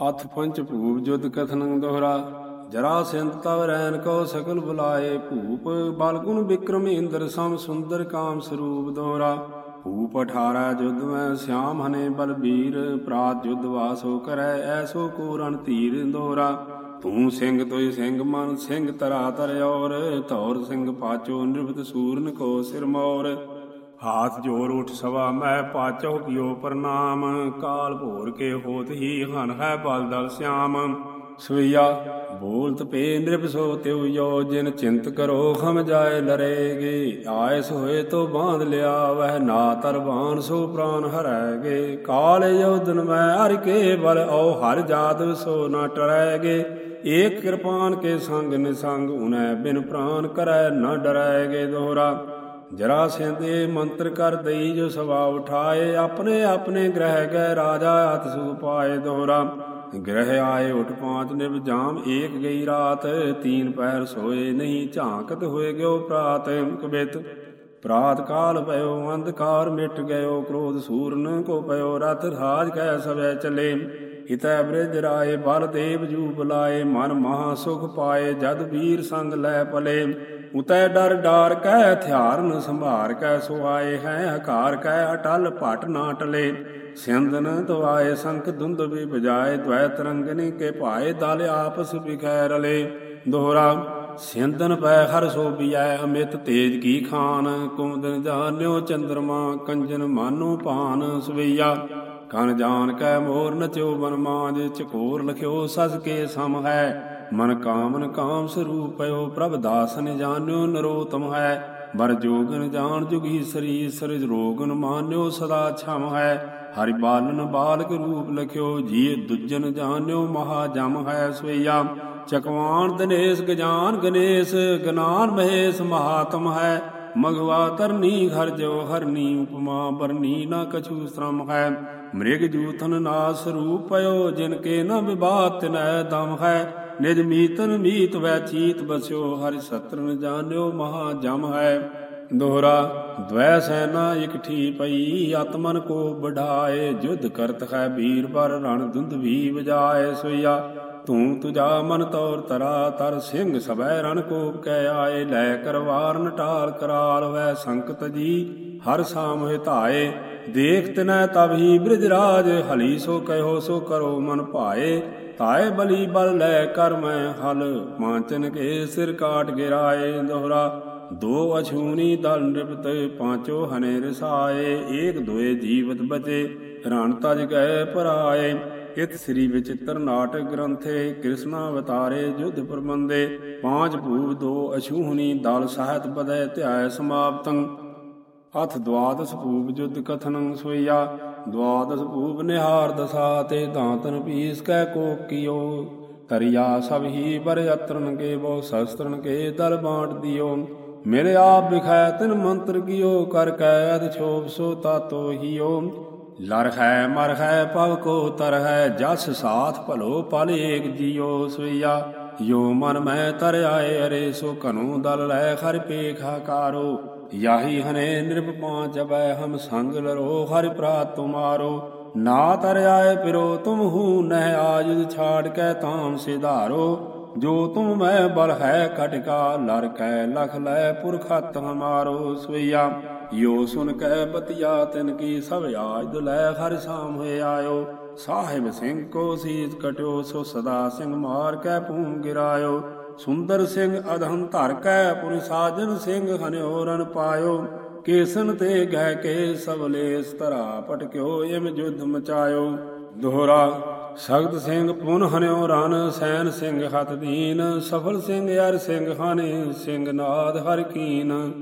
ਅਥ ਪੰਚ ਭੂਪ ਜੁਦ ਕਥਨੰ ਦੋਹਰਾ, ਜਰਾ ਸਿੰਤ ਤਵ ਰੈਨ ਕੋ ਸਕਲ ਬੁਲਾਏ ਭੂਪ, ਬਲ ਗੁਣ ਬਿਕਰਮ ਇੰਦਰ ਸਮ ਸੁੰਦਰ ਕਾਮ ਸਰੂਪ ਦੋਹਰਾ। ਭੂਪ 18 ਜੁਦ ਮੈਂ ਸਿਆਮ ਹਨੇ ਬਲਬੀਰ ਪ੍ਰਾਤ ਜੁਦ ਵਾਸੋ ਕਰੈ ਐਸੋ ਕੋ ਰਣ ਧੀਰ ਦੋਹਰਾ। ਤੂੰ ਸਿੰਘ ਤੋਇ ਸਿੰਘ ਮਨ ਸਿੰਘ ਤਰਾ ਤਰ ਔਰ ਧੌਰ ਸਿੰਘ ਪਾਚੋ ਨਿਰਭਤ ਸੂਰਨ ਕੋ ਸਿਰ ਮੋਰ ਹਾਥ ਜੋਰ ਉਠ ਸਵਾ, ਮੈਂ ਪਾਚੋ ਕਿਓ ਪ੍ਰਣਾਮ। ਕਾਲ ਭੋਰ ਕੇ ਹੋਤ ਹੀ ਹਨ ਹੈ ਬਲ ਦਲ ਸਿਆਮ। ਸਵਈਆ, ਬੋਲਤ ਪੇ ਨਿਰਭਸੋ ਤਿਉ ਜੋ ਜਿਨ ਚਿੰਤ ਕਰੋ ਖਮ ਜਾਏ ਲਰੇਗੇ ਆਇਸ ਹੋਏ ਤੋ ਬਾਂਧ ਲਿਆ ਵਹਿ ਨਾ ਤਰਵਾਨ ਸੋ ਪ੍ਰਾਨ ਹਰੈਗੇ। ਕਾਲ ਯੋਧਨ ਮੈਂ ਹਰ ਕੇ ਬਲ, ਔ ਹਰ ਜਾਤ ਸੋ ਨਾ ਟਰੈਗੇ। ਏਕ ਕਿਰਪਾਨ ਕੇ ਸੰਗ ਨਿਸੰਗ, ਉਨੈ ਬਿਨ ਪ੍ਰਾਨ ਕਰੈ ਨ ਡਰੈਗੇ ਦੋਹਰਾ। ਜਰਾ ਸਿੰਦੇ ਮੰਤਰ ਕਰ ਦਈ ਜੋ ਸਵਾ ਉਠਾਏ, ਆਪਣੇ ਆਪਣੇ ਗ੍ਰਹਿ ਗਏ ਰਾਜਾ ਅਤ ਸੁਖ ਪਾਏ ਦੋਹਰਾ। ਗ੍ਰਹਿ ਆਏ ਉਠ ਪਾਂਚ ਨਿਭ ਜਾਮ, ਏਕ ਗਈ ਰਾਤ, ਤੀਨ ਪਹਿਰ ਸੋਏ ਨਹੀਂ, ਝਾਂਕਤ ਹੋਏ ਗਿਓ ਪ੍ਰਾਤ, ਕਬਿਤ। ਪ੍ਰਾਤ ਕਾਲ ਪਇਓ, ਅੰਧਕਾਰ ਮਿਟ ਗਇਓ, ਕ੍ਰੋਧ ਸੂਰਨ ਕੋ ਪਇਓ, ਰਥ ਰਾਜ ਕੈ ਸਵੈ ਚਲੇ। ਹਿਤੈ ਬ੍ਰਿਜ ਰਾਏ, ਬਲ ਦੇਵ ਜੂ ਬੁਲਾਏ ਮਨ ਮਹਾ ਸੁਖ ਪਾਏ, ਜਦ ਵੀਰ ਸੰਗ ਲੈ ਪਲੇ। ਉਤੈ ਡਰ ਡਾਰ ਕੈ ਹਥਿਆਰਨ ਸੰਭਾਰ ਕੈ ਸੁਆਏ ਹੈ ਹਕਾਰ ਕੈ ਅਟਲ ਭਟ ਨਾ ਟਲੇ। ਸਿੰਦਨ ਦਵਾਏ ਸੰਖ ਦੁੰਦ ਵੀ ਬਜਾਏ ਦ્વੈ ਤਰੰਗਨੀ ਕੇ ਭਾਏ, ਦਲ ਆਪਸ ਵਿਖੈ ਰਲੇ। ਦੋਹਰਾ ਸਿੰਦਨ ਪੈ ਹਰ ਸੋਬੀਐ ਅਮਿਤ ਤੇਜ ਕੀ ਖਾਨ? ਕੁਮਦਨ ਜਾਣਿਓ ਚੰਦਰਮਾ, ਕੰਜਨ ਮਾਨੋ ਭਾਨ ਸਵਈਆ। ਕਨ ਜਾਣ ਕੈ ਮੋਰ ਨਚਿਓ ਬਨ ਮਾਜ ਚਕੋਰ ਲਖਿਓ ਸਸ ਕੇ ਸਮ ਹੈ। ਮਨ ਕਾਮਨ ਕਾਮ ਸਰੂਪ ਪਇਓ ਪ੍ਰਭ ਦਾਸਨ ਜਾਣਿਓ, ਨਰੋਤਮ ਹੈ। ਬਰ ਜੋਗਨ ਜਾਣ ਜੁਗੀ ਸਰੀ ਸਰਜ ਰੋਗਨ ਮਾਨਿਓ, ਸਦਾ ਛਮ ਹੈ। ਹਰਿ ਬਾਲਨ ਬਾਲਕ ਰੂਪ ਲਖਿਓ ਜੀ ਦੁਜਨ ਜਾਣਿਓ, ਮਹਾ ਜਮ ਹੈ ਸਵਈਆ। ਚਕਵਾਨ ਦਨੇਸ਼, ਗਜਾਨ ਗਣੇਸ਼ ਗਨਾਨ ਮਹੇਸ਼, ਮਹਾਤਮ ਹੈ। ਮਗਵਾ ਤਰਨੀ, ਹਰ ਜੋ ਹਰਨੀ, ਉਪਮਾ ਬਰਨੀ, ਨਾ ਕਛੂ ਸ਼ਰਮ ਹੈ। ਮ੍ਰਿਗ ਜੂਥਨ ਨਾਸ ਰੂਪ ਪਇਓ ਜਿਨ ਕੇ ਨ ਵਿਬਾਤ ਤਿਨੈ ਦਮ ਹੈ। ਨਿਜ ਮੀਤਨ ਮੀਤ ਵੈ ਚੀਤ ਬਸਿਓ, ਹਰਿ ਸਤਰਨ ਜਾਣਿਓ, ਮਹਾ ਜਮ ਹੈ। ਦੋਹਰਾ ਦ્વੈ ਸੈਨਾ ਇਕਠੀ ਪਈ, ਆਤਮਨ ਕੋ ਬਢਾਏ ਜੁਧ ਕਰਤ ਹੈ ਵੀਰ ਪਰ, ਰਣ ਦੁੰਦ ਵੀ ਵਜਾਏ ਸੋਇਆ ਤੂੰ ਤੁਜਾ ਮਨ ਤੌਰ ਤਰਾ, ਤਰ ਸਿੰਘ ਸਬੈ ਰਣ ਕੋਪ ਕਹਿ ਆਏ। ਲੈ ਕਰਵਾਰ ਨਟਾਲ ਕਰਾਲ, ਵੈ ਸੰਕਟ ਜੀ, ਹਰ ਸਾਮ ਹਿਤਾਏ। ਦੇਖ ਤਿਨੈ ਤਬ ਹੀ ਬ੍ਰਿਜ ਰਾਜ, ਹਲੀ ਸੋ ਕਹਿਓ ਸੋ ਕਰੋ ਮਨ ਭਾਏ। ਤਾਏ ਬਲੀ ਬਲ ਲੈ ਕਰ ਮੈਂ ਹਲ, ਮਾਂਚਨ ਕੇ ਸਿਰ ਕਾਟ ਗਿਰਾਏ ਦੋਹਰਾ। ਦੋ ਅਛੂਨੀ ਦਲ ਨਿਰਪਤ ਪਾਂਚੋ ਹਨੇ ਰਸਾਏ ਏਕ ਦੋਏ ਜੀਵਤ ਬਚੇ, ਰਣ ਤਜ ਗਏ ਪਰਾਏ। ਇਤ ਸ੍ਰੀ ਵਿਚਿਤ੍ਰ ਨਾਟਕ ਗ੍ਰੰਥੇ, ਕ੍ਰਿਸ਼ਨ ਅਵਤਾਰੇ ਜੁਧ ਪ੍ਰਬੰਦੇ ਪਾਂਚ ਭੂਪ ਦੋ ਅਛੂਹਨੀ ਦਲ ਸਾਹਿਤ ਬਦੈ ਧਿਆਇ ਸਮਾਪਤੰ। ਅਥ ਦਵਾਦਸ ਭੂਪ ਜੁਧ ਕਥਨੰ ਸੋਈਆ। ਦਵਾਦਸ ਭੂਪ ਨਿਹਾਰ ਦਸਾ ਤੇ ਦਾਂਤਨ ਪੀਸ ਕੈ ਕੋ ਤਰਿਆ ਸਭ ਹੀ ਬਰ ਯਤਰਨ ਕੇ ਬਹੁ ਸ਼ਸਤਰਨ ਕੇ ਦਲ ਬਾਟ ਦਿਓ। ਮੇਰੇ ਆਪ ਵਿਖੈ ਤਿਨ ਮੰਤਰ ਕੀਓ, ਕਰ ਕੈ ਅਦ ਛੋਪ ਸੋ ਤਾਤੋ ਹੀਓ। ਲਰ ਹੈ ਮਰ ਹੈ ਪਵ ਕੋ ਤਰ ਹੈ, ਜਸ ਸਾਥ ਭਲੋ ਪਲ ਏਕ ਜਿਓ ਸੁਈਆ। ਯੋ ਮਨ ਮੈਂ ਤਰ ਆਏ ਅਰੇ ਸੋ ਕਨੂ ਦਲ ਲੈ ਹਰਿ ਪੇਖਾ ਕਾਰੋ। ਯਾਹੀ ਹਨੇ ਨਿਰਭ ਪਾਂਚ ਹਮ ਸੰਗ ਲਰੋ, ਹਰਿ ਪ੍ਰਾਤ ਤੁਮਾਰੋ। ਨਾ ਤਰ ਆਏ ਪਿਰੋ ਤੁਮ ਹੂ ਨਹਿ ਆਜਿਦ ਛਾੜ ਕੈ ਤਾਮ ਸਿਧਾਰੋ। ਜੋ ਤੁਮ ਮੈਂ ਬਲ ਹੈ ਕਟਕਾ ਲਰ ਕੈ ਲਖ ਲੈ ਪੁਰਖਤ ਹਮਾਰੋ। ਸਵਈਆ, ਯੋ ਸੁਨ ਕੈ ਬਤਿਆ, ਤਿਨ ਕੀ ਸਭ ਆਜ ਲੈ ਹਰ ਸਾਮ ਹੋਏ ਆਇਓ। ਸਾਹਿਬ ਸਿੰਘ ਕੋ ਸੀਤ ਕਟਿਓ, ਸੋ ਸਦਾ ਸਿੰਘ ਮਾਰ ਕੈ ਭੂਮ ਗਿਰਾਇਓ। ਸੁੰਦਰ ਸਿੰਘ ਅਧੰ ਧਰ ਕੈ ਪੁਰ ਸਾਜਨ ਸਿੰਘ ਹਨਿਓ ਰਨ ਪਾਇਓ, ਕੇਸਨ ਤੇ ਗਹਿ ਕੇ ਸਬਲੇਸ ਧਰਾ ਪਟਕਿਓ ਇਮ ਜੁਧ ਮਚਾਇਓ। ਦੋਹਰਾ ਸਗਤ ਸਿੰਘ ਪੁਨ ਹਨਿਓ ਰਨ ਸੈਨ ਸਿੰਘ ਹਤ ਦੀਨ, ਸਫਲ ਸਿੰਘ ਯਾਰ ਸਿੰਘ ਹਨੇ, ਸਿੰਘ ਨਾਦ ਹਰ ਕੀਨ।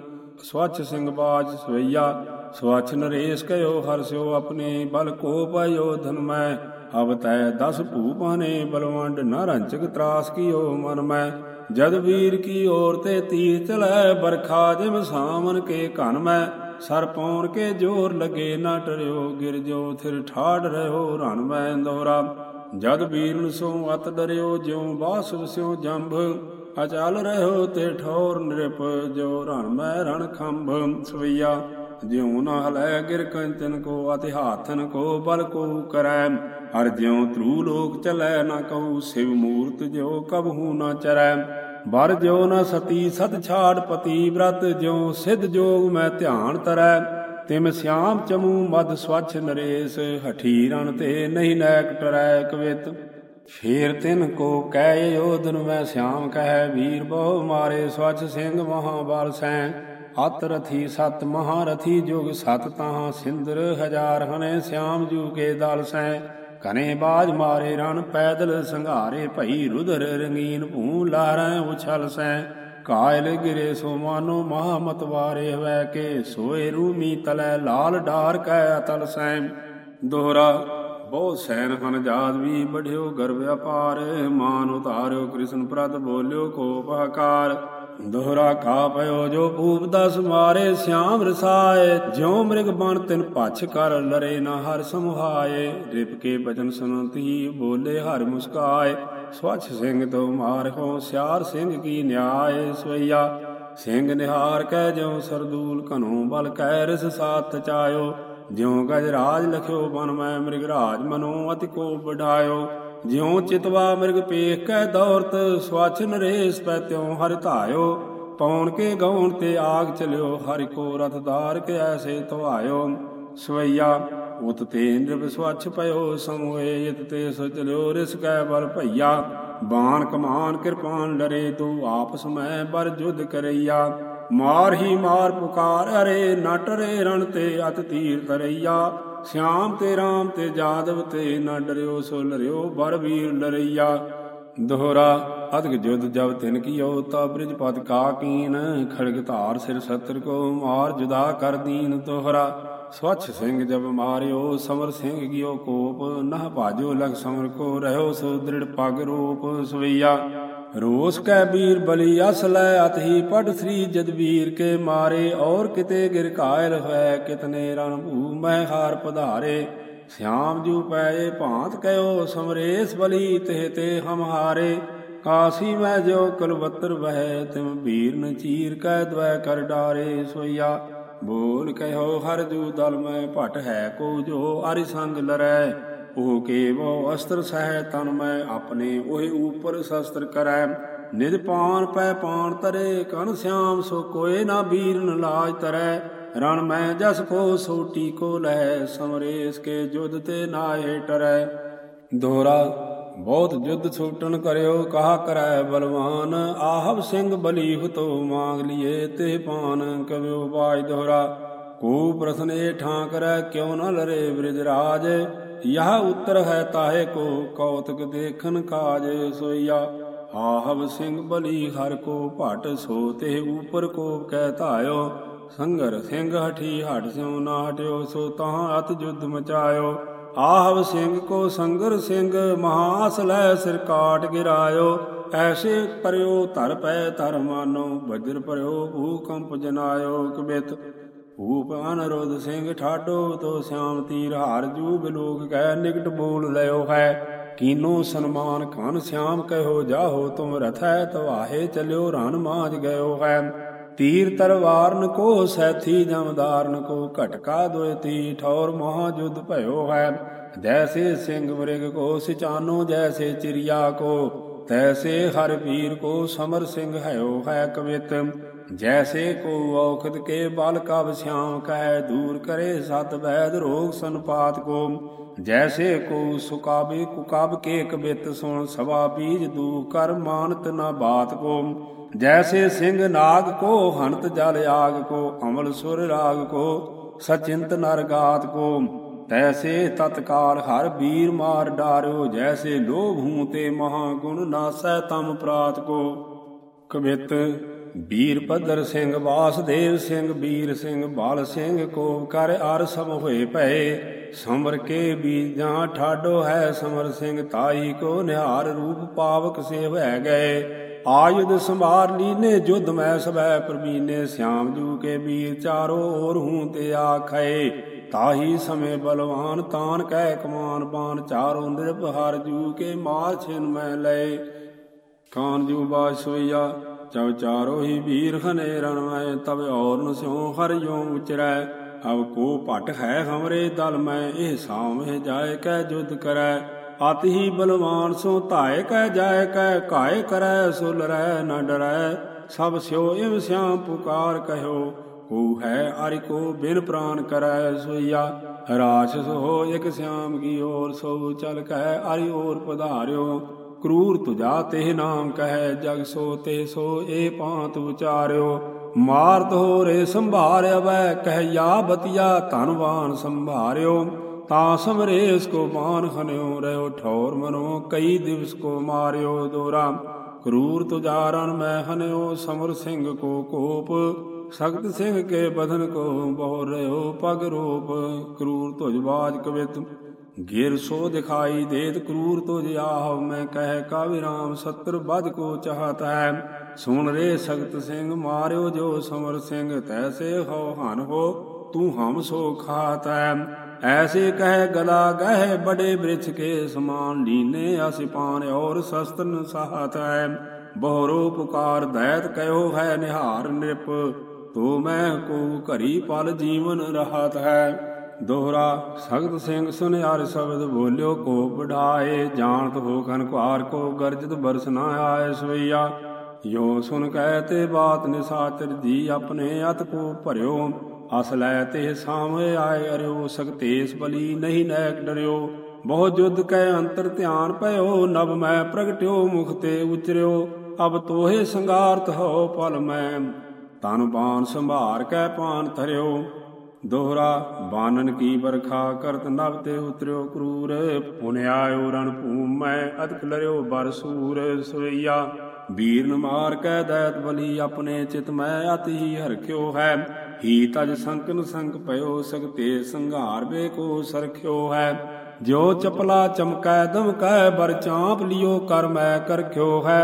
ਸਵਛ ਸਿੰਘ ਬਾਜ ਸਵਈਆ, ਸਵੱਛ ਨਰੇਸ਼ ਕਯੋ ਹਰਸਿਓ ਆਪਣੇ, ਬਲ ਕੋ ਪਇਓ ਧਨ ਮੈਂ। ਅਵਤੈ ਦਸ ਭੂਪਾਂ ਨੇ ਬਲਵੰਡ ਨ ਰੰਚਕ ਤਰਾਸ ਕੀਓ ਮਨ ਮੈਂ। ਜਦ ਵੀਰ ਕੀ ਔਰ ਤੇ ਤੀਰ ਚਲੈ ਬਰਖਾ ਜਿਮ ਸਾਮਨ ਕੇ ਘਨ ਮੈਂ। ਸਰ ਪੌਣ ਕੇ ਜੋਰ ਲਗੇ ਨਾ ਟਰਿਓ, ਗਿਰ ਜੋ ਥਿਰ ਠਾੜ ਰਹਿਓ ਰਣ ਮੈਂ ਦੋਰਾ। ਜਦ ਵੀਰਨ ਸੋ ਅਤ ਡਰਿਓ, ਜਿਉ ਬਾਸ ਵਸਿਓ ਜੰਭ। ਅਚਲ ਰਹਿਓ ਤੇ ਠੌਰ ਨਿਰਪ ਜੋ ਰਣ ਮੈਂ ਰਣ ਖੰਭ। ਸਵਈਆ, ਜਿਉ ਨਾ ਹਲੈ ਗਿਰ ਕੰਚਨ ਕੋ, ਅਤਿ ਹਾਥਨ ਕੋ ਬਲ ਕੋ ਕਰੈ। ਹਰ ਜਿਉ ਤ੍ਰੂ ਲੋਕ ਚਲੈ ਨਾ ਕਹੂ ਸਿਵ ਮੂਰਤ ਜਿਉ ਕਬਹੂ ਨਾ ਚਰੈ। ਬਰ ਜਿਉ ਨ ਸਤੀ ਸਤ ਛਾੜ ਪਤੀ ਬ੍ਰਤ ਜਿਉ, ਸਿਧ ਜੋਗ ਮੈਂ ਧਿਆਨ ਤਰੈ। ਤਿਮ ਸਿਆਮ ਚਮੂ, ਮਦ ਸਵਛ ਨਰੇਸ ਹਠੀ ਰਣ ਤੇ ਨਹੀਂ ਨੈਕ ਟਰੈ ਕਵਿਤ। ਫੇਰ ਤਿਨ ਕੋ ਕਹਿ ਯੋਧਨ ਮੈਂ ਸਿਆਮ ਕਹਿ, ਵੀਰ ਬਹੁ ਮਾਰੇ ਸਵਛ ਸਿੰਘ ਮਹਾਬਲ ਸੈ। ਅਤ ਰਥੀ ਸਤ ਮਹਾਰਥੀ ਜੁਗ ਸਤ ਤਾਹ, ਸਿੰਦਰ ਹਜ਼ਾਰ ਹਨੇ ਸਿਆਮ ਜੂ ਕੇ ਦਲ ਸੈ। ਕਨੇ ਬਾਜ ਮਾਰੇ ਰਣ ਪੈਦਲ ਸੰਘਾਰੇ ਭਈ ਰੁਦਰ ਰੰਗੀਨ ਭੂ ਲਾਰੈ ਉਛਲ ਸੈ। ਕਾਇਲ ਗਿਰੇ ਸੋ ਮਾਨੋ ਮਹਾ ਮਤਵਾਰੇ ਹਵੈ ਕੇ ਸੋਏ ਰੂਮੀ ਤਲੈ ਲਾਲ ਡਾਰ ਕੈ ਅਤਲ ਸੈ। ਦੋਹਰਾ, ਬਹੁ ਸੈਨ ਹਨ ਜਾਦ ਵੀ ਬਢਿਓ ਗਰਭ ਅਪਾਰ। ਮਾਨ ਉਤਾਰਿਓ ਕ੍ਰਿਸ਼ਨ ਪ੍ਰਤ ਬੋਲਿਓ ਕੋ ਹਕਾਰ ਦੋਹਰਾ ਕਾ ਪਇਓ ਜੋ ਭੂਪ ਦਸ ਮਾਰੇ ਸਿਆਮ ਰਸਾਏ, ਜਿਉ ਮ੍ਰਿਗ ਬਣ ਤਿਨ ਪਛ ਕਰ ਲਰੇ ਨਾ ਹਰ ਸਮੁਹਾਏ। ਰਿਪਕੇ ਬਚਨ ਸੁਨਤੀ ਬੋਲੇ ਹਰ ਮੁਸਕਾਏ। ਸਵਛ ਸਿੰਘ ਤੋ ਮਾਰਖੋ ਸਿਆਰ ਸਿੰਘ ਕੀ ਨਿਆਏ ਸਵਈਆ। ਸਿੰਘ ਨਿਹਾਰ ਕਹਿ ਜਿਉ ਸਰਦੂਲ ਘਨੋ ਬਲ ਕਹਿ ਰਸ ਸਾਥ ਚਾਇਓ। ਜਿਉ ਗਜ ਰਾਜ ਲਖਿਓ ਬਨ ਮੈਂ ਮ੍ਰਿਗ ਰਾਜ ਮਨੋ ਅਤਿ ਕੋ ਬਢਾਇਓ ਜਿਉ ਚਿਤਵਾ ਮਿਰਗ ਪੇਖ ਕੈ ਦੌਰਤ, ਸਵਛ ਨਰੇਸ ਪੈ ਤਿਉ ਹਰਿ ਧਾਇਓ। ਪੌਣ ਕੇ ਗਉਣ ਤੇ ਆਗ ਚਲਿਓ, ਹਰਿ ਕੋ ਰਥਦਾਰ ਕੇ ਐਸੇ ਧਵਾਇਓ। ਸਵਈਆ, ਉਤ ਤੇ ਨਿਰਭ ਸਵਛ ਪਇਓ ਸਮੋਏ ਇਤ ਤੇ ਸੋ ਚਲਿਓ ਰਿਸ ਕੈ ਬਲ ਭਈਆ। ਬਾਣ ਕਮਾਨ ਕਿਰਪਾਨ ਡਰੇ, ਤੂੰ ਆਪਸ ਮੈਂ ਬਰ ਜੁਧ ਕਰਈਆ। ਮਾਰ ਹੀ ਮਾਰ ਪੁਕਾਰ, ਅਰੇ ਨਟ ਰੇ ਰਣ ਤੇ ਅਤ ਤੀਰ ਤਰਈਆ ਸਿਆਮ ਤੇ ਰਾਮ ਤੇ ਜਾਦਵ ਤੇ ਨਾ ਡਰਿਓ, ਸੋ ਲਰਿਓ ਬਰ ਵੀਰ ਲਰਈਆ। ਦੋਹਰਾ, ਅਦਕ ਜੁਦ ਜਬ ਤਿਨ ਕੀਓ, ਤਾ ਬ੍ਰਿਜ ਪਦ ਕਾ ਖੜਗ ਧਾਰ ਸਿਰ ਸਤਰ ਕੋ, ਮਾਰ ਜੁਦਾ ਕਰ ਦੀਨ ਦੋਹਰਾ ਸਵਛ ਸਿੰਘ ਜਬ ਮਾਰਿਓ, ਸਮਰ ਸਿੰਘ ਗਿਓ ਕੋਪ, ਨਹ ਭਾਜੋ ਲਗ ਸਮਰ ਕੋ, ਰਹਿਓ ਸੋ ਦ੍ਰਿੜ ਪਗ ਰੂਪ ਸਵਈਆ। ਰੋਸ ਕੈ ਬੀਰ ਬਲੀ ਅਸ ਲੈ ਅਤਹੀ ਪੜ ਸ੍ਰੀ ਜਦਵੀਰ ਕੇ ਮਾਰੇ, ਔਰ ਕਿਤੇ ਗਿਰ ਕਾਇਲ ਹੋਇ, ਕਿਤਨੇ ਰਣ ਭੂ ਮੈਂ ਹਾਰ ਪਧਾਰੇ। ਸਿਆਮ ਜੂ ਪਏ ਭਾਂਤ ਕਯੋ ਸਮਰੇਸ ਬਲੀ ਤੇ ਤੇ ਹਮ ਹਾਰੇ। ਕਾਸੀ ਮੈਂ ਜੋ ਕਲਵਤਰ ਵਹਿ, ਤਿਮ ਬੀਰ ਨ ਚੀਰ ਕੈ ਦਵੈ ਕਰ ਡਾਰੇ ਸੋਇਆ ਬੋਲ ਕਹਿਓ ਹਰ ਜੂ ਦਲ ਮੈਂ, ਭਟ ਹੈ ਕੋ ਜੋ ਅਰਿ ਸੰਗ ਲਰੈ। ਉਹ ਕੇਵੋ ਅਸਤਰ ਸਹਿ ਤਨ ਮੈਂ ਆਪਣੇ ਉਹੇ ਉਪਰ ਸ਼ਸਤਰ ਕਰੈ। ਨਿਜ ਪਾਨ ਪੈ ਪਾਨ ਤਰੇ, ਕਨ ਸਿਆਮ ਸੋ ਕੋਏ ਨਾ ਬੀਰਨ ਲਾਜ ਤਰੈ। ਰਣ ਮੈਂ ਜਸ ਕੋ ਸੋਟੀ ਕੋ ਲੈ, ਸਮਰੇਸ ਕੇ ਜੁਦ ਤੇ ਨਾਏ ਟਰੈ। ਦੋਹਰਾ, ਬਹੁਤ ਜੁਦ ਛੂਟਣ ਕਰਿਓ, ਕਹਾ ਕਰੈ ਬਲਵਾਨ। ਆਹਬ ਸਿੰਘ ਬਲੀ ਹੁਤੋ ਮੰਗ ਲਿਏ, ਤੇ ਪਾਨ ਕਵਿਓ ਬਾਜ ਦੋਹਰਾ। ਕੋ ਪ੍ਰਸ਼ਨ ਏ ਠਾਂ ਕਰੈ, ਕਿਉ ਨ ਲਰੇ ਬ੍ਰਿਜ ਰਾਜ। ਯਹ ਉਤਰ ਹੈ ਤਾਹੇ ਕੋ, ਕੌਤਕ ਦੇਖਨ ਕਾਜ ਸੋਈਆ। ਆਹਬ ਸਿੰਘ ਬਲੀ ਹਰ ਕੋ, ਭਟ ਸੋ ਤੇ ਉਪਰ ਕੋ ਕਹਿ ਸੰਗਰ ਸਿੰਘ ਹਠੀ ਹਟ ਸਿਉ ਨਾ ਹਟਿਓ, ਸੋ ਤਾਂ ਅਤ ਜੁਦ ਮਚਾਇਓ। ਆਹਵ ਸਿੰਘ ਕੋ ਸੰਗਰ ਸਿੰਘ, ਮਹਾਸ ਲੈ ਸਿਰ ਕਾਟ ਗਿਰਾਇਓ। ਐਸੇ ਪਰਿਓ ਧਰ ਪੈ ਧਰ ਮਾਨੋ, ਵਜਰ ਪਰਿਓ ਭੂਕੰਪ ਜਨਾਇਓ ਕਬਿਤ ਭੂਪ ਅਨਰੋਧ ਸਿੰਘ ਠਾਡੋ ਤੋ ਸਿਆਮ ਤੀਰ ਹਾਰ ਜੂ ਬਿਲੋਕ ਕਹਿ ਨਿਕਟ ਬੋਲ ਲਿਓ ਹੈ। ਕੀਨੋ ਸਨਮਾਨ ਘਨ ਸਿਆਮ ਕਹਿਓ, ਜਾਹੋ ਤੁਮ ਰਥੈ ਤਵਾਹੇ ਚਲਿਓ ਰਨ ਮਾਜ ਗਇਓ ਹੈ। ਤੀਰ ਤਰਵਾਰਨ ਕੋ ਸੈਥੀ ਜਮਦਾਰਨ ਕੋ ਘਟਕਾ ਦੋਇਤੀ ਠੌਰ ਮਹਾ ਜੁਦ ਭਇਓ ਹੈ। ਜੈਸੇ ਸਿੰਘ ਮ੍ਰਿਗ ਕੋ ਸਿਚਾਨੋ, ਜੈਸੇ ਚਿਰਿਆ ਕੋ, ਤੈਸੇ ਹਰ ਪੀਰ ਕੋ ਸਮਰ ਸਿੰਘ ਹੈਓ ਹੈ ਕਵਿਤ। ਜੈਸੇ ਕੋ ਔਖਦ ਕੇ ਬਲ ਕਬ ਸਿਆਮ ਕਹਿ ਦੂਰ ਕਰੇ ਸਤ ਵੈਦ ਰੋਗ ਸੰਪਾਤ ਕੋ। ਜੈਸੇ ਕੋ ਸੁਕਾਬੇ ਕੁਕਬ ਕੇ ਕਬਿਤ ਸੁਣ ਸਵਾ ਬੀਜ ਦੂ ਕਰ ਮਾਨਤ ਨਾ ਬਾਤ ਕੋ। ਜੈਸੇ ਸਿੰਘ ਨਾਗ ਕੋ ਹੰਤ ਜਲ ਆਗ ਕੋ, ਅਮਲ ਸੁਰ ਰਾਗ ਕੋ, ਸਚਿੰਤ ਨਰ ਗਾਤ ਕੋ। ਤੈਸੇ ਤਤਕਾਲ ਹਰ ਵੀਰ ਮਾਰ ਡਾਰਿਓ, ਜੈਸੇ ਲੋਭ ਹੂੰ ਤੇ ਮਹਾ ਗੁਣ ਨਾਸੈ ਤਮ ਪ੍ਰਾਤ ਕੋ। ਕਵਿਤ ਵੀਰ ਪੱਧਰ ਸਿੰਘ, ਵਾਸਦੇਵ ਸਿੰਘ, ਬੀਰ ਸਿੰਘ, ਬਾਲ ਸਿੰਘ ਕੋ ਕਰ ਅਰ ਸਮ ਹੋਏ ਭਏ। ਸਮਰ ਕੇ ਬੀਜਾਂ ਠਾਡੋ ਹੈ ਸਮਰ ਸਿੰਘ, ਤਾਈ ਕੋ ਨਿਹਾਰ ਰੂਪ ਪਾਵਕ ਸੇਵੈ ਗਏ। ਆਯੁਧ ਸੰਭਾਰ ਲੀਨੇ ਜੁਧ ਮੈਂ ਸਭੈ ਪ੍ਰਵੀਨੇ, ਸਿਆਮ ਜੂ ਕੇ ਵੀਰ ਚਾਰੋ ਔਰ ਹੂੰ ਤੇ ਆਖੇ ਤਾਹੀ ਸਮੇ ਬਲਵਾਨ, ਤਾਨ ਕਹਿ ਕਮਾਨ ਬਾਣ ਚਾਰੋ ਨਿਰਭ ਹਰ ਜੂ ਕੇ ਮਾਰ ਛਿਨ ਮੈਂ ਲਏ। ਕਾਨ ਜੂ ਬਾਜ ਸੋਈਆ ਚਾਰੋ ਹੀ ਵੀਰ ਖਨੇ ਰਣ ਮੈਂ ਤਬ ਔਰ ਨ ਸਿਉ ਹਰ ਯੋ ਉਚਰੈ। ਅਬ ਕੋ ਭਟ ਹੈ ਹਮਰੇ ਦਲ ਮੈਂ, ਇਹ ਸਾਵੇਂ ਜਾਏ ਕੈ ਜੁਦ ਕਰੈ। ਅਤ ਹੀ ਬਲਵਾਨ ਸੋ ਧਾਇ ਕੈ ਜਾਏ ਕੈ, ਘਾਇ ਕਰੈ ਸੁਲ ਰਹਿ ਨ ਡਰੈ। ਸਭ ਸਿਓ ਇਵ ਸਿਆਮ ਪੁਕਾਰ ਕਹਿਓ ਕੋ ਹੈ ਅਰਿ ਕੋ ਬਿਨ ਪ੍ਰਾਨ ਕਰੈ ਸੋਈਆ। ਰਾਛਸ ਹੋ ਇਕ ਸਿਆਮ ਕੀ ਔਰ ਸੋ ਚਲ ਕੈ ਅਰਿ ਔਰ ਪਧਾਰਿਓ। ਕਰੂਰ ਤੁਜਾ ਤੇ ਨਾਮ ਕਹੈ, ਜਗ ਸੋ ਤੇ ਸੋ ਏ ਪਾਂਤ ਵਿਚਾਰਿਓ। ਮਾਰਤ ਹੋ ਰੇ ਸੰਭਾਰਿਆ ਵੈ ਕਹਿ, ਯਾ ਬਤਿਆ ਧਨਵਾਨ ਸੰਭਾਰਿਓ। ਤਾਂ ਸਮਰੇਸ ਕੋ ਮਾਨ ਖਨਿਓ ਰਿਓ ਠੌਰ ਮਨੋ, ਕਈ ਦਿਵਸ ਕੋ ਮਾਰਿਓ ਦੋਰਾ। ਕਰੂਰ ਤੁਜਾਰਨ ਮੈਂ ਹਨਿਓ ਸਮਰ ਸਿੰਘ ਕੋ ਕੋਪ। ਸਖਤ ਸਿੰਘ ਕੇ ਬਦਨ ਕੋ ਬਹੁ ਰਿਓ ਪਗ ਰੂਪ। ਕਰੂਰ ਤੁਜ ਬਾਜ ਕਵਿਤ ਗਿਰ ਸੋ ਦਿਖਾਈ ਦੇਤ ਕਰੂਰ ਤੁਜ ਆਹ, ਮੈਂ ਕਹਿ ਕਾਵਿ ਰਾਮ ਸਤਰ ਬਦ ਕੋ ਚਾਹਤ ਹੈ। ਸੁਣ ਰੇ ਸਖਤ ਸਿੰਘ ਮਾਰਿਓ ਜੋ ਸਮਰ ਸਿੰਘ, ਤੈਸੇ ਹੋ ਹਨ ਹੋ, ਤੂੰ ਹਮ ਸੋ ਖਾਤ ਹੈ। ਐਸੇ ਕਹਿ ਗਲਾ ਗਹਿ ਬੜੇ ਬ੍ਰਿਛ ਕੇ ਸਮਾਨ ਲੀਨੇ ਅਸਿਪਾਨ ਔਰ ਸ਼ਸਤਨ ਸਾਹਤ ਹੈ। ਬਹੁਰੋ ਪੁਕਾਰ ਦੈਤ ਕਹਿਓ ਹੈ ਨਿਹਾਰ ਨਿਰਪ, ਤੋ ਮੈਂ ਕੋ ਘਰੀ ਪਲ ਜੀਵਨ ਰਹਾਤ ਹੈ। ਦੋਹਰਾ ਸਖਤ ਸਿੰਘ ਸੁਨਿਆਰ ਸ਼ਬਦ ਬੋਲਿਓ, ਕੋ ਬਢਾਏ ਜਾਣਤ ਹੋ ਕਨ ਕੁਾਰ ਕੋ ਗਰਜਤ ਬਰਸ ਨਾ ਆਏ ਸਵਈਆ। ਯੋ ਸੁਨ ਕਹਿ ਤੇ ਬਾਤ ਨਿਸਾਚਰ ਜੀ, ਆਪਣੇ ਅਤ ਕੋ ਭਰਿਓ। ਅਸ ਲੈ ਤੇ ਸਾਹਮਣੇ ਆਏ ਅਰਿਓ ਸਖਤੇਸ ਬਲੀ ਨਹੀਂ ਨੈਕ ਡਰਿਓ। ਬਹੁ ਜੁਦ ਕੈ ਅੰਤਰ ਧਿਆਨ ਭਇਓ ਨਭ ਮੈਂ ਪ੍ਰਗਟਿਓ, ਮੁਖ ਤੇ ਉਚਰਿਓ। ਅਬ ਤੋਹੇ ਸੰਗਾਰਤ ਹੋ ਪਲ ਮੈਂ ਤਨ ਬਾਣ ਸੰਭਾਰ ਕੈ ਪਾਨ ਧਰਿਓ। ਦੋਹਰਾ, ਬਾਨਨ ਕੀ ਬਰਖਾ ਕਰਤ ਨਭ ਤੇ ਉਤਰਿਓ ਕਰੂਰ। ਪੁਨਿਆਇਓ ਰਣ ਭੂਮ ਅਦਕ ਲਰਿਓ ਬਰਸੂਰ ਸਵਈਆ ਵੀਰ ਮਾਰ ਕੈ ਦੈਤ ਬਲੀ ਆਪਣੇ ਚਿਤ ਮੈਂ ਅਤਿ ਹੀ ਹਰਖਿਓ ਹੈ। ਹੀ ਤਜ ਸੰਕਨ ਸੰਕ ਪਇਓ ਸਗਤੇ ਸੰਘਾਰ ਬੇ ਕੋ ਸਰਖਿਓ ਹੈ। ਜਿਉ ਚਪਲਾ ਚਮਕੈ ਦਮਕੈ ਬਰ ਚਾਂਪ ਲਿਓ ਕਰ ਮੈਂ ਕਰਖਿਓ ਹੈ।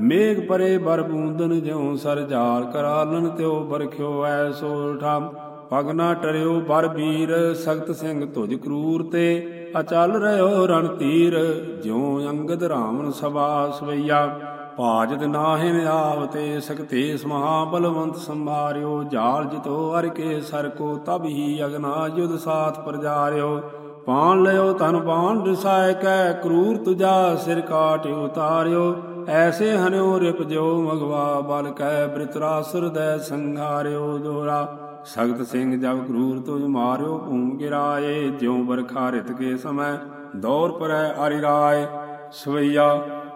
ਮੇਘ ਪਰੇ ਬਰ ਬੂੰਦਨ ਜਿਉ ਸਰ ਕਰਾਲਨ ਤਿਉ ਬਰਖਿਓ ਐ ਸੋਠਾ ਪਗ ਨਾ ਟਰਿਓ ਬਰ ਵੀਰ ਸਖਤ ਸਿੰਘ ਤੁਜ ਕਰੂਰ ਤੇ, ਅਚਲ ਰਿਓ ਰਣ ਤੀਰ, ਜਿਉ ਅੰਗਦ ਰਾਵਣ ਸਭਾ ਸਵਈਆ। ਭਾਜਤ ਨਾਹਿਨ ਆਵਤੇ ਸਕਤੇਸ ਮਹਾ ਬਲਵੰਤ ਸੰਭਾਰਿਓ, ਜਾਲ ਜਿਤੋ ਅਰ ਕੇ ਸਰ ਕੋ, ਤਬ ਹੀ ਅਗਨਾ ਯੁਧ ਸਾਥ ਪ੍ਰਜਾਰਿਓ। ਪਾਣ ਲਿਓ ਤਨ ਬਾਣ ਰਸਾਇ ਕੈ, ਕਰੂਰ ਤੁਜਾ ਸਿਰ ਕਾਟ ਉਤਾਰਿਓ। ਐਸੇ ਹਨਿਓ ਰਿਪ ਜੋ ਮਗਵਾ, ਬਲ ਕੈ ਬ੍ਰਿਤਰਾਸੁਰ ਦੈ ਸੰਘਾਰਿਓ ਦੋਰਾ। ਸਖਤ ਸਿੰਘ ਜਬ ਕਰੂਰ ਤੁਜ ਮਾਰਿਓ, ਭੂਮ ਗਿਰਾਏ, ਜਿਉ ਬਰਖਾ ਰਿਤ ਕੇ ਸਮੈ, ਦੌਰ ਪਰੈ ਅਰਿ ਰਾਏ। ਸਵਈਆ,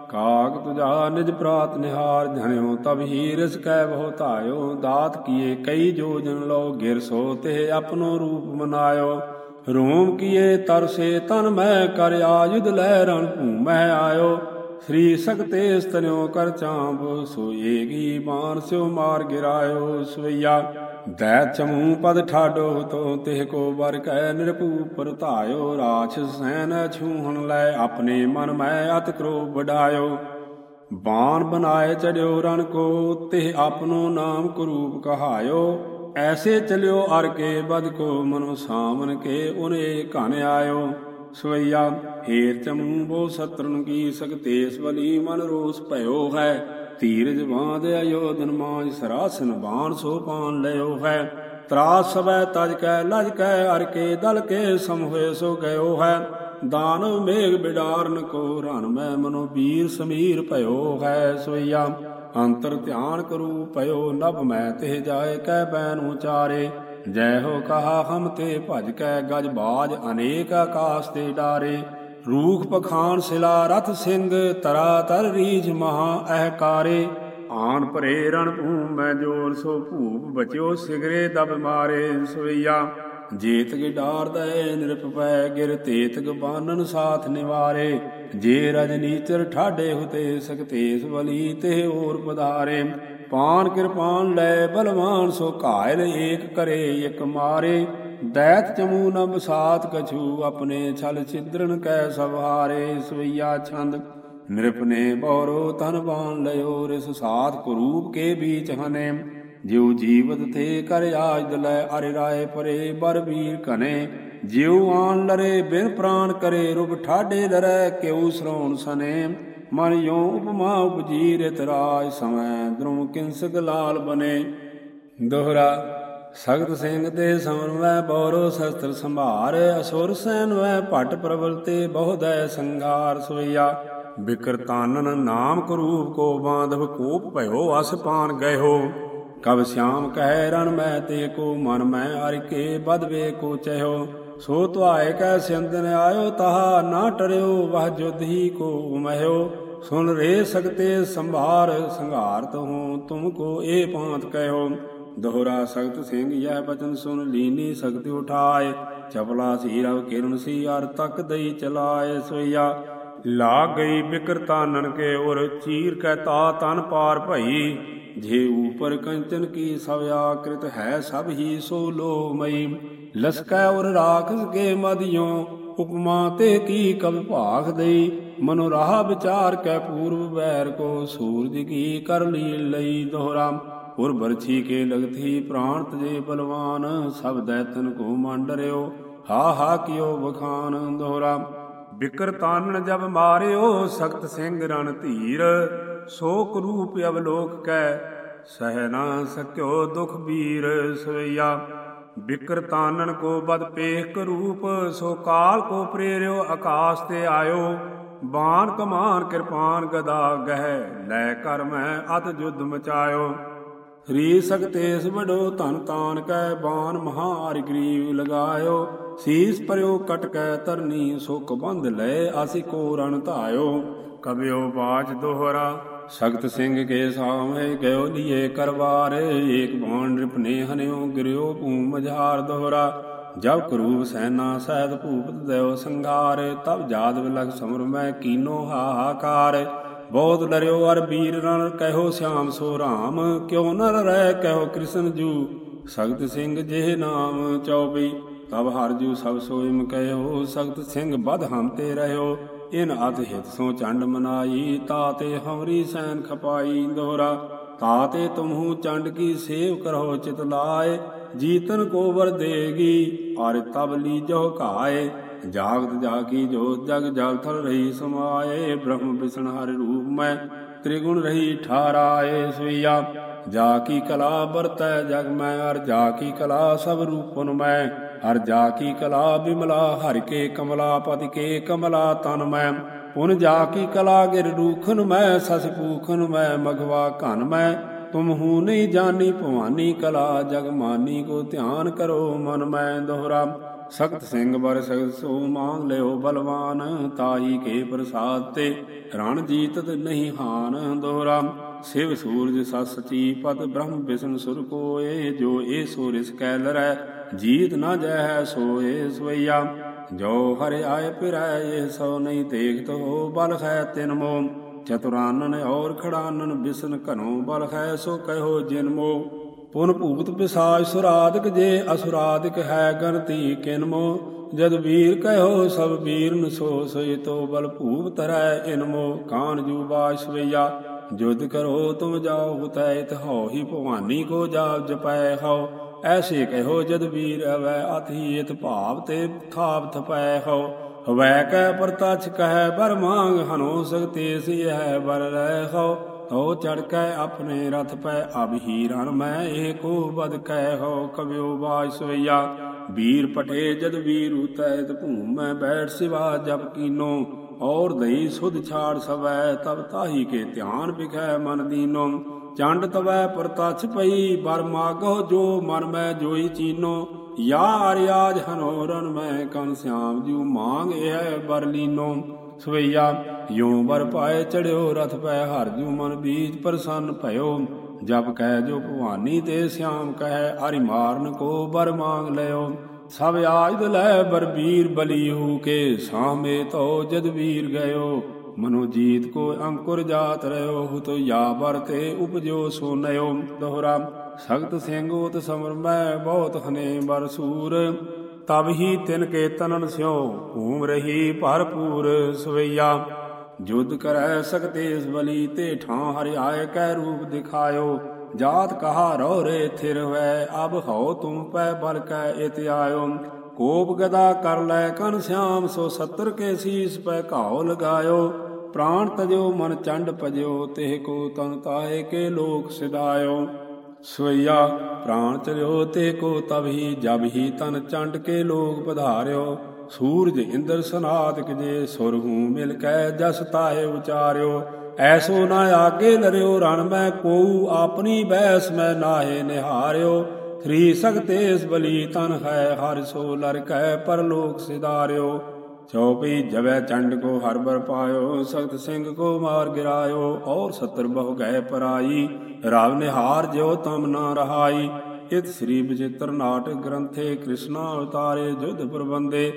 ਕਾਗ ਤੁਜਾ ਨਿਜ ਪ੍ਰਾਤ ਨਿਹਾਰ ਧਨਿਓ ਤਬ ਹੀ ਰਿਸ ਕੈ ਬਹੁ ਧਾਇਓ। ਦਾਤ ਕੀਏ ਕਈ ਜੋਜਨ ਲੋ ਗਿਰ ਸੋ ਤੇ ਆਪਣੋ ਰੂਪ ਮਨਾਇਓ। ਰੋਮ ਕੀਏ ਤਰਸੇ ਤਨ ਮੈਂ ਕਰ ਆਯੁਧ ਲੈ ਰਣ ਭੂਮੈ ਆਇਓ। ਸ੍ਰੀ ਸਕਤੇ ਸਤਨਿਓ ਕਰ ਚਾਂਬ, ਸੋਏਗੀ ਬਾਣ ਸਿਓ ਮਾਰ ਗਿਰਾਇਓ। ਸਵਈਆ ਦੈ ਚਮੂ ਪਦ ਠਾਡੋ ਤੋ ਤਿਹ ਕੋ ਵਰ ਕੈ ਨਿਰਭੂਪਰ ਧਾਇਓ, ਰਾਛ ਸੈਨ ਛੂਹਣ ਲੈ ਆਪਣੇ ਮਨ ਮੈਂ ਅਤ ਕਰੋ ਵਡਾਇਓ। ਬਾਣ ਬਨਾਏ ਚੜਿਓ ਰਣ ਕੋ, ਤਿਹ ਆਪਨੋ ਨਾਮ ਕਰੂਪ ਕਹਾਇਓ। ਐਸੇ ਚਲਿਓ ਅਰ ਕੇ ਬਦ ਕੋ, ਮਨੋ ਸਾਮਨ ਕੇ ਉਨੇ ਘਨ ਆਇਓ। ਸਵਈਆ, ਹੀਰ ਚਮੂ ਬੋ ਸਤਰਨ ਕੀ ਸਕਤੇਸ ਬਲੀ ਮਨ ਰੋਸ ਭਇਓ ਹੈ। ਧੀਰਜ ਬਾਂਧ ਅਯੋਧਨ ਮਾਜ ਸਰਾਸਨ ਬਾਣ ਸੋ ਪਾਨ ਲਿਓ ਹੈ। ਤਰਾਸ ਸਵੈ ਤਜ ਕੈ, ਲਜ ਕੈ, ਅਰ ਕੇ ਦਲ ਕੇ ਸਮ ਹੋਏ ਸੋ ਗਇਓ ਹੈ। ਦਾਨਵ ਮੇਘ ਬਿਡਾਰਨ ਕੋ ਰਨ ਮੈਂ ਮਨੋ ਵੀਰ ਸਮੀਰ ਭਇਓ ਹੈ ਸੋਈਆ ਅੰਤਰ ਧਿਆਨ ਕਰੂ ਭਇਓ, ਨਭ ਮੈਂ ਤੇ ਜਾਏ ਕੈ ਬੈਨ ਉਚਾਰੇ। ਜੈ ਹੋ ਕਹਾ ਹਮ ਤੇ ਭਜ ਕੈ, ਗਜ ਬਾਜ ਅਨੇਕ ਆਕਾਸ ਤੇ ਡਾਰੇ। ਰੂਖ ਪਖਾਨ ਸਿਲਾ ਰਥ ਸਿੰਘ ਤਰਾ ਤਰ ਰੀਝ ਮਹਾ ਅਹਕਾਰੇ। ਆਨ ਭਰੇ ਰਣ ਭੂਮ ਮੈਂ ਜੋਰ ਸੋ ਭੂਪ ਬਚਿਓ ਸਿਗਰੇ ਦਬ ਮਾਰੇ ਸਵਈਆ। ਜੇਤ ਕੇ ਡਾਰ ਦਏ ਨਿਰਪ ਪੈ ਗਿਰ ਤੇਤਕ ਬਾਨਨ ਸਾਥ ਨਿਵਾਰੇ। ਜੇ ਰਜਨੀਚਰ ਠਾਡੇ ਹੁਤੇ ਸਕਤੇਸ ਬਲੀ ਤੇ ਹੋਰ ਪਧਾਰੇ। ਪਾਨ ਕਿਰਪਾਨ ਲੈ ਬਲਵਾਨ ਸੋ ਘਾਇਲ ਏਕ ਕਰੇ ਇਕ ਮਾਰੇ। ਦੈਤ ਚਮੂ ਨਬ ਸਾਤ ਕਛੂ, ਆਪਣੇ ਛਲ ਛਿਦਰਨ ਕੈ ਸਵਾਰੇ ਸਵਈਆ ਛੰਦ। ਨਿਰਪਨੇ ਬੌਰੋ ਤਨ ਬਾਣ ਰਿਸ ਸਾਤ ਕੁਰੂਪ ਕੇ ਬੀਚ ਹਨੇ। ਜਿਉ ਜੀਵਤ ਥੇ ਕਰ ਆਜ ਦਲੈ ਅਰਿ ਰਾਏ ਪਰੇ ਬਰ ਵੀਰ ਕਨੇ ਜਿਉ ਆਨ ਲਰੇ ਬਿਨ ਪ੍ਰਾਨ ਕਰੇ ਰੁਬ ਠਾਡੇ ਲਰੈ ਕਿਉ ਸਰਉਣ ਸਨੇ। ਮਨ ਯੋ ਉਪਮਾ ਉਪਜੀ ਰਾਜ ਸਮੈ, ਦ੍ਰੁਮ ਕਿੰਸਕ ਲਾਲ ਬਨੇ। ਦੋਹਰਾ ਸਗਤ ਸਿੰਘ ਤੇ ਸਮਰਵੈ ਬੌਰੋ ਸ਼ਸਤਰ ਸੰਭਾਰ, ਅਸੁਰ ਸੈਨ ਵੈ ਭਟ ਪ੍ਰਬਲ ਤੇ ਬਹੁਦੈ ਸੰਘਾਰ ਸੋਈਆ। ਬਿਕਰਤਾਨਨ ਨਾਮ ਕਰੂਪ ਕੋ ਬਾਂਧਵ ਕੋਪ ਭਇਓ ਅਸਪਾਨ ਗਇਓ। ਕਬ ਸ਼ਾਮ ਕਹਿ ਰਣ ਮੈਂ ਤੇ ਕੋ ਮਨ ਮੈਂ ਅਰ ਕੇ ਬਦਵੇ ਕੋ ਚਹਿਓ। ਸੋ ਤੁਆਏ ਕੈ ਸਿੰਦਨ ਆਇਓ ਤਹਾ ਨਾ ਟਰਿਓ, ਵਹ ਜੁਧ ਹੀ ਕੋ ਮਹਿਓ ਸੁਨ ਰੇ ਸਕਤੇ ਸੰਭਾਰ ਸੰਘਾਰਤ ਹੂੰ ਤੁਮ ਕੋ ਏ ਪਾਂਤ ਕਹਿਓ। ਦੋਹਰਾ ਸਖਤ ਸਿੰਘ ਯਹ ਬਚਨ ਸੁਨ ਲੀਨੀ ਸਖਤ ਉਠਾਏ, ਚਪਲਾ ਸੀ ਰਵ ਕਿਰਨ ਸੀ ਅਰ ਤੱਕ ਦਈ ਚਲਾਏ ਸੋਈਆ। ਲਾਗ ਗਈ ਬਿਕਰਤਾ ਤਾਨਨ ਕੇ ਚੀਰ ਕੈ ਤਾ ਤਨ ਪਾਰ ਭਈ, ਜੇ ਉਪਰ ਕੰਚਨ ਕੀ ਸਭ ਆਕ੍ਰਿਤ ਹੈ ਸਭ ਹੀ ਸੋ ਲੋ ਮਈ ਲਸਕੈ ਉਰ ਰਾਖਸ ਕੇ ਮਦਿਓ ਉਪਮਾ ਤੇ ਕੀ ਕਬ ਭਾਖ ਦੇਈ। ਮਨੁ ਰਾਹ ਵਿਚਾਰ ਕੈ ਪੂਰਬ ਬੈਰ ਕੋ ਸੂਰਜ ਕੀ ਕਰ ਲੀ ਲਈ ਦੋਹਰਾ। ਉਰ ਬਰਛੀ ਕੇ ਲਗਥੀ ਪ੍ਰਾਣ ਤਜੇ ਬਲਵਾਨ, ਸਭ ਦੈਤਨ ਕੋ ਮੰਨ ਡਰਿਓ ਹਾ ਹਾ ਕਿਓ ਬਖਾਨ ਦੋਹਰਾ। ਬਿਕਰ ਤਾਨਣ ਜਬ ਮਾਰਿਓ, ਸਖਤ ਸਿੰਘ ਰਣ ਧੀਰ, ਸੋਕ ਰੂਪ ਅਵਲੋਕ ਕੈ, ਸਹਿ ਨਾ ਸਕਿਓ ਦੁਖ ਬੀਰ ਸਵਈਆ। ਬਿਕਰ ਤਾਨਣ ਕੋ ਬਦ ਪੇਖ ਰੂਪ, ਸੋ ਕਾਲ ਕੋ ਪ੍ਰੇਰਿਓ ਆਕਾਸ ਤੇ ਆਇਓ। ਬਾਣ ਕਮਾਨ ਕਿਰਪਾਨ ਗਦਾ ਗਹਿ, ਲੈ ਕਰ ਮੈਂ ਅਤ ਜੁਦ ਮਚਾਇਓ। ਰੀ ਸਕਤੇਸ ਵਡੋ ਧਨ ਤਾਨ ਕੈ ਬਾਣ ਮਹਾਰ ਗਰੀਬ ਲਗਾਇਓ, ਸੀਸ ਪਰਿਓ ਕਟ ਕੈ ਤਰਨੀ ਸੁਖ ਬੰਧ ਲੈ ਆਸੀ ਕੋ ਰਣ ਧਾਇਓ। ਕਬਿਓ ਬਾਜ ਦੋਹਰਾ, ਸਖਤ ਸਿੰਘ ਕੇ ਸਾਹਮਣੇ ਗਇਓ ਲੀਏ ਕਰਵਾਰ, ਏਕ ਬਾਣ ਰਿਪਨੇ ਹਨਿਓ ਗਿਰਿਓ ਭੂਮ ਮਝਾਰ ਦੋਹਰਾ। ਜਬ ਕਰੂਪ ਸੈਨਾ ਸਹਿਤ ਭੂਪਤ ਦੇਵ ਸੰਘਾਰ ਤਬ ਜਾਦ ਵਿਲਖ ਸਮਰ ਮੈਂ ਕੀਨੋ ਹਾਹਾਕਾਰ ਬਹੁਤ ਡਰਿਓ ਅਰ ਵੀਰ ਰਣ ਕਹਿਓ ਸਿਆਮ ਸੋ ਰਾਮ, ਕਿਉ ਨਰ ਰਹਿ ਕਹਿਓ ਕ੍ਰਿਸ਼ਨ ਜੂ। ਸਖਤ ਸਿੰਘ ਜਿਹ ਨਾਮ ਚੌਬੀ ਤਬ ਹਰ ਜੂ ਸਭ ਸੋਇਮ ਕਹਿਓ। ਸਖਤ ਸਿੰਘ ਬਦ ਹਮ ਤੇ ਰਹਿਓ, ਇਨ ਅਤ ਹਿਤ ਸੋ ਚੰਡ ਮਨਾਈ। ਤਾਤੇ ਹਮਰੀ ਸੈਨ ਖਪਾਈ ਦੋਹਰਾ ਤਾਤੇ ਤੁਮਹੂ ਚੰਡ ਕੀ ਸੇਵ ਕਰੋ ਚਿਤ ਲਾਏ। ਜੀਤਨ ਕੋਵਰ ਦੇਗੀ ਔਰ ਤਬ ਲੀਜੋ ਘਾਏ। ਜਾਗਤ ਜਾਗੀ ਜੋ ਜਗ ਜਲ ਥਲ ਰਹੀ ਸਮਾਏ, ਬ੍ਰਹਮ ਵਿਸ਼ਨ ਹਰਿ ਰੂਪ ਮੈਂ, ਤ੍ਰਿਗੁਣ ਰਹੀ ਠਾਰਾਏ ਸੁਈਆ ਜਾ ਕੀ ਕਲਾ ਵਰਤੈ ਜਗ ਮੈਂ, ਹਰ ਜਾ ਕੀ ਕਲਾ ਸਭ ਰੂਪਨ ਮੈਂ। ਹਰ ਜਾ ਕੀ ਕਲਾ ਬਿਮਲਾ, ਹਰ ਕੇ ਕਮਲਾ ਪਤਿ ਕੇ ਕਮਲਾ ਤਨ ਮੈਂ। ਪੁਨ ਜਾ ਕੀ ਕਲਾ ਗਿਰ ਰੂਖਨ ਮੈਂ, ਸਸ ਪੂਖਨ ਮੈਂ, ਮਗਵਾ ਘਨ ਮੈਂ। ਤੁਮ ਹੂ ਨਹੀਂ ਜਾਣੀ, ਭਵਾਨੀ ਕਲਾ ਜਗ ਮਾਨੀ ਕੋ ਧਿਆਨ ਕਰੋ ਮਨ ਮੈਂ ਦੋਹਰਾ। ਸਖਤ ਸਿੰਘ ਬਰ ਸਖਤ ਸੋ ਮੰਗ ਲਿਓ ਬਲਵਾਨ, ਤਾਈ ਕੇ ਪ੍ਰਸਾਦ ਤੇ ਰਣ ਜੀਤਤ ਨਹੀਂ ਹਾਨ ਦੋਹਰਾ ਸਿਵ ਸੂਰਜ ਸਸਚੀ ਪਤ ਬ੍ਰਹਮ ਵਿਸ਼ਨ ਸੁਰ ਕੋਏ, ਜੋ ਏ ਸੂਰਿਸ ਕੈ ਲਰੈ, ਜੀਤ ਨਾ ਜੈ ਸੋਏ ਸਵਈਆ। ਜੋ ਹਰਿ ਆਏ ਪਿਰੈ ਇਹ ਸੋ ਨਹੀਂ ਦੇਖਤ ਹੋ ਬਲ ਹੈ ਤਿਨ ਮੋ ਚਤੁਰਾਨਨ ਔਰ ਖੜਾਨਨ ਬਿਸਨ ਘਨੋ ਬਲ ਹੈ, ਸੋ ਕਹਿਓ ਜਿਨ ਮੋ ਪੁਨ ਭੂਤ ਪਿਸਾਜ ਸੁਰਾਦਿਕ ਜੇ ਅਸੁਰਾਦਿਕ ਹੈ ਗਨਤੀ ਕਿਨ ਮੋ ਜਦ ਵੀਰ ਕਹਿਓ ਸਭ ਵੀਰਨ ਸੋ ਸੋਈ ਤੋ ਬਲ ਭੂਪ ਤਰੈ ਇਨ ਕਾਨ ਜੂ ਬਾਸ਼ਵਈਆ ਜੁਦ ਕਰੋ ਤੁਮ ਜਾਓ ਤੈ ਇਤ ਹੋ ਹੀ ਭਵਾਨੀ ਕੋ ਜਾਪ ਜਪੈ ਹੋ ਐਸੇ ਕਹਿਓ ਜਦ ਵੀਰ ਅਵੈ ਅਥੀ ਇਤ ਭਾਵ ਤੇ ਥਾਪ ਥਪੈ ਹੋ ਹਵੈ ਕੈ ਪਰਤਛ ਕਹਿ ਬਰ ਮੰਗ, ਹਨੋ ਸਕਤੇ ਸੀ ਹੈ ਬਰ ਰਹਿ ਹੋ ਹੋ ਚੜ ਕੈ ਆਪਣੇ ਰਥ ਪੈ, ਅਬ ਹੀ ਰਣ ਮੈਂ ਏਕੋ ਬਦ ਕਹਿ ਹੋ ਕਬਿਓ ਬਾਜ ਵੀਰ ਪਟੇ ਜਦ ਵੀਰ ਉਤੈ ਭੂਮ ਮੈਂ ਬੈਠ ਸਿਵਾ ਜਪ ਕੀਨੋ, ਔਰ ਦਈ ਸੁਧ ਛਾੜ ਸਵੈ, ਤਬ ਤਾਹੀ ਕੇ ਧਿਆਨ ਵਿਖੈ ਮਨ ਦੀਨੋ। ਚੰਡ ਤਵੈ ਪ੍ਰਤਛ ਪਈ, ਬਰ ਮਾਗੋ ਜੋ ਮਨ ਮੈਂ ਜੋਈ ਚੀਨੋ। ਯਾ ਰਿਆਜ ਹਨੋਰਨ ਮੈਂ ਕਨ ਸਿਆਮ ਜੂ ਮੰਗ ਇਹ ਬਰ ਲੀਨੋ। ਸਵਈਆ ਯੋ ਵਰ ਪਾਏ ਚੜਿਓ, ਰਥ ਪੈ ਹਰ ਜੂ ਮਨ ਬੀਜ ਪ੍ਰਸੰਨ ਭਇਓ। ਜਪ ਕਹਿ ਜੋ ਭਵਾਨੀ ਤੇ ਸਿਆਮ ਕਹਿ, ਹਰਿ ਮਾਰਨ ਕੋ ਬਰ ਮੰਗ ਲਿਓ ਸਭ ਆਜ ਲੈ ਬਰਬੀਰ ਬਲੀਹੂ ਕੇ ਸਾਮੇ ਤੋ ਜਦਵੀਰ ਗਇਓ। ਮਨੋ ਜੀਤ ਕੋ ਅੰਕੁਰ ਜਾਤ ਰਿਓ ਹੁਤੋ ਯਾ ਬਰ ਤੇ ਉਪਜੋ ਸੋਨਿਓ ਦੋਹਰਾ, ਸਖਤ ਸਿੰਘ ਉਤ ਸਮਰ ਮੈਂ ਬਹੁਤ ਹਨੇ ਬਰ ਸੂਰ। ਤਬ ਹੀ ਤਿਨ ਕੇ ਤਨਨ ਸਿਓ ਭੂਮ ਰਹੀ ਭਰਪੂਰ ਸਵਈਆ। ਜੁਦ ਕਰੈ ਸਕਤੇਸ ਬਲੀ ਤੇ ਠਾਂ ਹਰਿਆਏ ਕੈ ਰੂਪ ਦਿਖਾਇਓ। ਜਾਤ ਕਹਾ ਰੋ ਰੇ ਥਿਰ ਵੈ ਅਬ ਹਉ ਤੁਮ ਪੈ ਬਲ ਕੈ ਇਤ ਆਇਓ। ਕੋਪ ਗਦਾ ਕਰ ਲੈ ਕਨ ਸਿਆਮ, ਸੋ 70 ਕੇ ਸੀਸ ਪੈ ਘਾਉ ਲਗਾਇਓ। ਪ੍ਰਾਣ ਤਜਿਓ, ਮਨ ਚੰਡ ਪਜਿਓ ਤਿਹ ਕੋ ਤਨ ਤਾਏ ਕੇ ਲੋਕ ਸਿਦਾਇਓ ਸਵਈਆ, ਪ੍ਰਾਣ ਚਲਿਓ ਤੇ ਕੋ ਤਬ ਹੀ ਜਬ ਹੀ ਤਨ ਚੰਡ ਕੇ ਲੋਕ ਪਧਾਰਿਓ। ਸੂਰਜ ਇੰਦਰ ਸਨਾਤਕ ਜੇ ਸੁਰ ਮਿਲ ਕੈ ਜਸ ਤਾਏ ਉਚਾਰਿਓ, ਐਸੋ ਨਾ ਆਗੇ ਲਰਿਓ ਰਣ ਮੈਂ ਕੋਉ ਆਪਣੀ ਬੈਸ ਮੈਂ ਨਾਹੇ ਨਿਹਾਰਿਓ। ਥਰੀ ਸਗਤੇਸ ਬਲੀ ਤਨ ਹੈ, ਹਰ ਸੋ ਲਰ ਕੈ ਪਰਲੋਕ ਸਿਦਾਰਿਓ ਚੌਪਈ ਜਵੈ ਚੰਡ ਕੋ ਹਰ ਬਰ ਪਾਇਓ ਸਖਤ ਸਿੰਘ ਕੋ ਮਾਰ ਗਿਰਾਇਓ, ਔਰ ਸਤਰ ਬਹੁ ਗਏ ਪਰਾਈ। ਰਾਵ ਨਿਹਾਰ ਜਿਉ ਤਮ ਨਾ ਰਹਾਈ। ਇਤ ਸ੍ਰੀ ਵਿਚਿਤ੍ਰ ਨਾਟਕ ਗ੍ਰੰਥੇ ਕ੍ਰਿਸ਼ਨਾ ਅਵਤਾਰੇ ਜੁਧ ਪ੍ਰਬੰਦੇ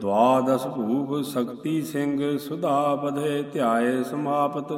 ਦਵਾਦਸ ਭੂਪ ਸ਼ਕਤੀ ਸਿੰਘ ਸੁਧਾ ਬਧੇ ਧਿਆਏ ਸਮਾਪਤ।